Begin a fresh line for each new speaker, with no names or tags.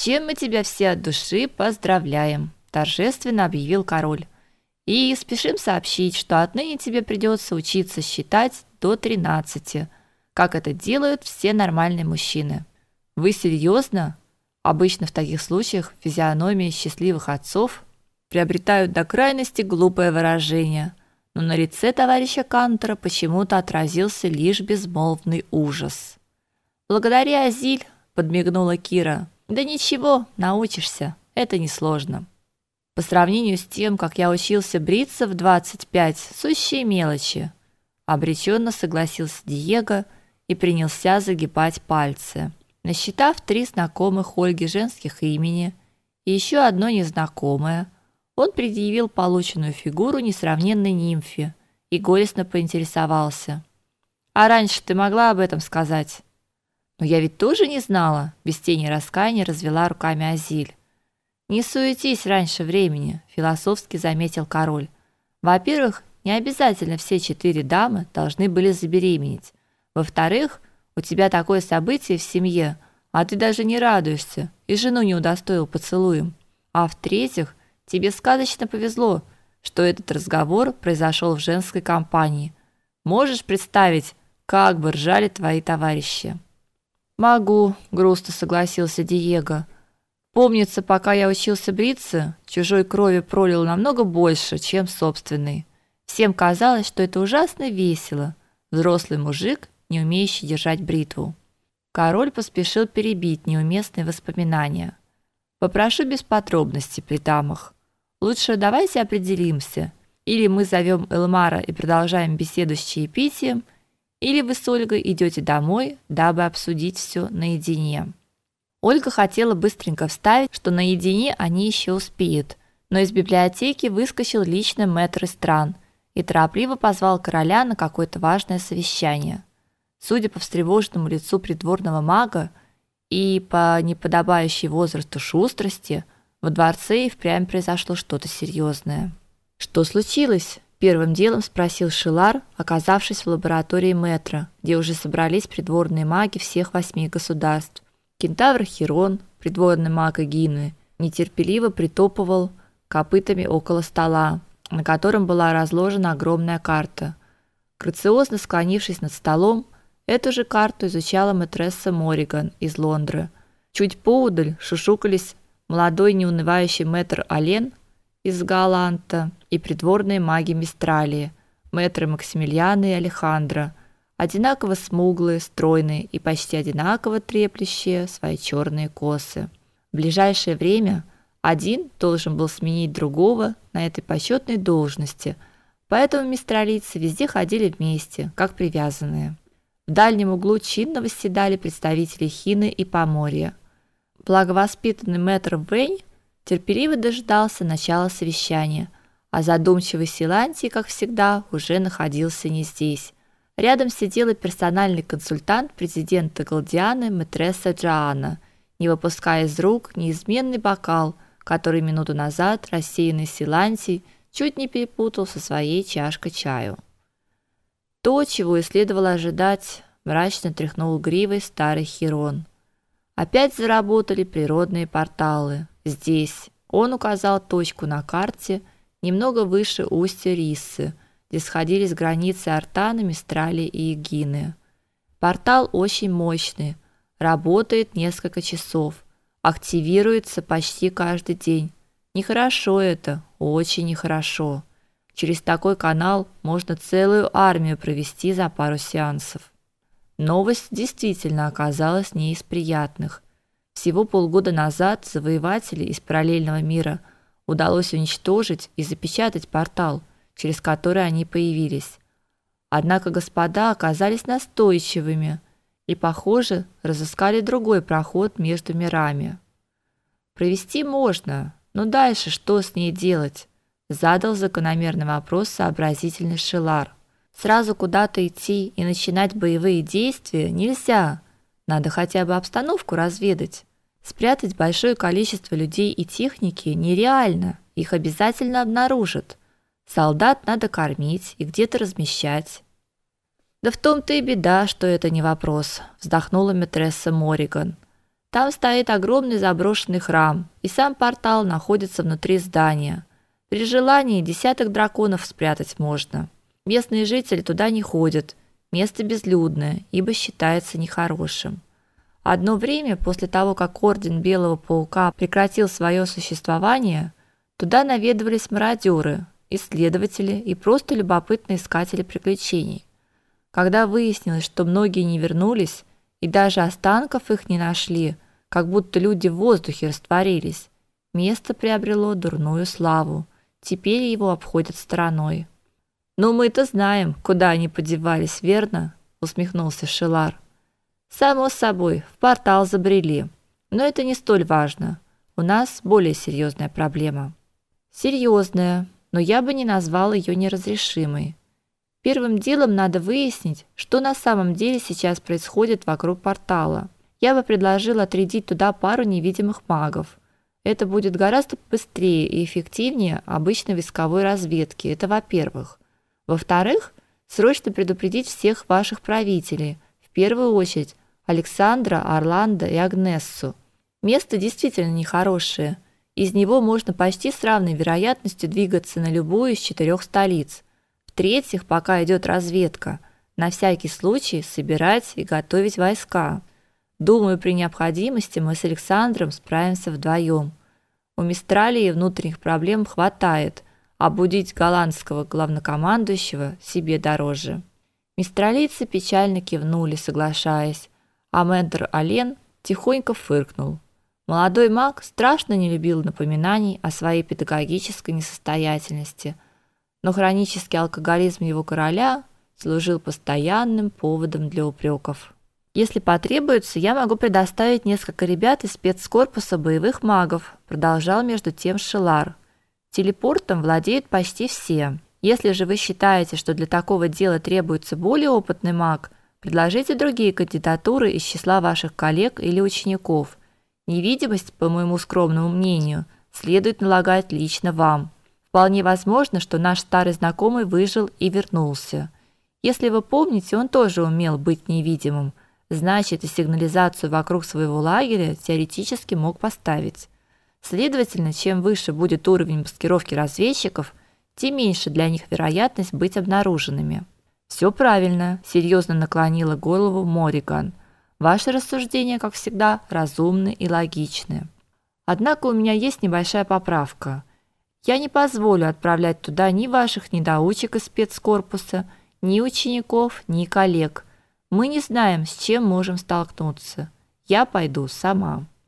Чем мы тебя все от души поздравляем, торжественно объявил король. И спешим сообщить, что отныне тебе придется учиться считать до 13, как это делают все нормальные мужчины. Вы серьезно? Обычно в таких случаях физиономии счастливых отцов приобретают до крайности глупое выражение, но на лице товарища Кантера почему-то отразился лишь безмолвный ужас. "Благодари, Азиль", подмигнула Кира. "Да ничего, научишься. Это несложно". По сравнению с тем, как я учился бриться в 25, сущие мелочи. Обреченно согласился Диего и принялся загибать пальцы. Насчитав три знакомых Ольги женских имени и еще одно незнакомое, он предъявил полученную фигуру несравненной нимфе и горестно поинтересовался: "А раньше ты могла об этом сказать?" "Но я ведь тоже не знала", без тени раскаяния развела руками Азиль. Не суетись раньше времени, философски заметил король. Во-первых, не обязательно все четыре дамы должны были забеременеть. Во-вторых, у тебя такое событие в семье, а ты даже не радуешься и жену не удостоил поцелуем. А в-третьих, тебе сказочно повезло, что этот разговор произошел в женской компании. Можешь представить, как бы ржали твои товарищи? Могу, грустно согласился Диего. Помнится, пока я учился бриться, чужой крови пролил намного больше, чем собственной. Всем казалось, что это ужасно весело. Взрослый мужик, не умеющий держать бритву. Король поспешил перебить неуместные воспоминания. Попрошу без подробностей при дамах. Лучше давайте определимся. Или мы зовем Элмара и продолжаем беседу с чаепитием, или вы с Ольгой идете домой, дабы обсудить все наедине. Ольга хотела быстренько вставить, что наедине они еще успеют, но из библиотеки выскочил лично мэтр стран и торопливо позвал короля на какое-то важное совещание. Судя по встревоженному лицу придворного мага и по неподобающей возрасту шустрости, во дворце и впрямь произошло что-то серьезное. Что случилось? Первым делом спросил Шилар, оказавшись в лаборатории Метра, где уже собрались придворные маги всех восьми государств Кентавр Хирон, придворный маг Эгины, нетерпеливо притопывал копытами около стола, на котором была разложена огромная карта. Грациозно склонившись над столом, эту же карту изучала мэтресса Мориган из Лондры. Чуть поудаль шушукались молодой неунывающий мэтр Ален из Галанта и придворные маги Мистралии, мэтры Максимилиана и Алехандро, одинаково смуглые, стройные и почти одинаково треплющие свои черные косы. В ближайшее время один должен был сменить другого на этой почетной должности, поэтому мистралийцы везде ходили вместе, как привязанные. В дальнем углу чинно восседали представители Хины и Поморья. Благовоспитанный мэтр Вэнь терпеливо дождался начала совещания, а задумчивый Силантий, как всегда, уже находился не здесь. Рядом сидела персональный консультант президента Галдианы Метресса Джоанна, не выпуская из рук неизменный бокал, который минуту назад рассеянный Силантий чуть не перепутал со своей чашкой чаю. То, чего и следовало ожидать, мрачно тряхнул гривой старый Хирон. Опять заработали природные порталы. Здесь он указал точку на карте немного выше устья Риссы – где сходились границы Артана, Мистрали и Эгины. Портал очень мощный, работает несколько часов, активируется почти каждый день. Нехорошо это, очень нехорошо. Через такой канал можно целую армию провести за пару сеансов. Новость действительно оказалась не из приятных. Всего полгода назад завоеватели из параллельного мира удалось уничтожить и запечатать портал – через который они появились. Однако господа оказались настойчивыми и, похоже, разыскали другой проход между мирами. Провести можно, но дальше что с ней делать? задал закономерный вопрос сообразительный Шилар. Сразу куда-то идти и начинать боевые действия нельзя. Надо хотя бы обстановку разведать. Спрятать большое количество людей и техники нереально. Их обязательно обнаружат. Солдат надо кормить и где-то размещать. Да в том-то и беда, что это не вопрос, вздохнула метресса Мориган. Там стоит огромный заброшенный храм, и сам портал находится внутри здания. При желании десяток драконов спрятать можно. Местные жители туда не ходят. Место безлюдное, ибо считается нехорошим. Одно время после того, как орден Белого паука прекратил свое существование, туда наведывались мародеры, исследователи и просто любопытные искатели приключений. Когда выяснилось, что многие не вернулись и даже останков их не нашли, как будто люди в воздухе растворились, место приобрело дурную славу. Теперь его обходят стороной. "Но мы-то знаем, куда они подевались, верно?" усмехнулся Шилар. Само собой, в портал забрели. Но это не столь важно. У нас более серьезная проблема. Серьезная, но я бы не назвал ее неразрешимой. Первым делом надо выяснить, что на самом деле сейчас происходит вокруг портала. Я бы предложил отрядить туда пару невидимых магов. Это будет гораздо быстрее и эффективнее обычной войсковой разведки. Это во-первых. Во-вторых, срочно предупредить всех ваших правителей, первую очередь Александра, Орландо и Агнессу. Место действительно нехорошее. Из него можно почти с равной вероятностью двигаться на любую из четырех столиц. В-третьих, пока идет разведка, на всякий случай собирать и готовить войска. Думаю, при необходимости мы с Александром справимся вдвоем. У Мистралии внутренних проблем хватает, а будить голландского главнокомандующего себе дороже. Мистралийцы печально кивнули, соглашаясь, а ментор Ален тихонько фыркнул. Молодой маг страшно не любил напоминаний о своей педагогической несостоятельности, но хронический алкоголизм его короля служил постоянным поводом для упреков. Если потребуется, я могу предоставить несколько ребят из спецкорпуса боевых магов, продолжал между тем Шелар. Телепортом владеют почти все. Если же вы считаете, что для такого дела требуется более опытный маг, предложите другие кандидатуры из числа ваших коллег или учеников. Невидимость, по моему скромному мнению, следует налагать лично вам. Вполне возможно, что наш старый знакомый выжил и вернулся. Если вы помните, он тоже умел быть невидимым значит, и сигнализацию вокруг своего лагеря теоретически мог поставить. Следовательно, чем выше будет уровень маскировки разведчиков, тем меньше для них вероятность быть обнаруженными. Все правильно, серьезно наклонила голову Мориган. Ваши рассуждения, как всегда, разумны и логичны. Однако у меня есть небольшая поправка. Я не позволю отправлять туда ни ваших недоучек из спецкорпуса, ни учеников, ни коллег. Мы не знаем, с чем можем столкнуться. Я пойду сама.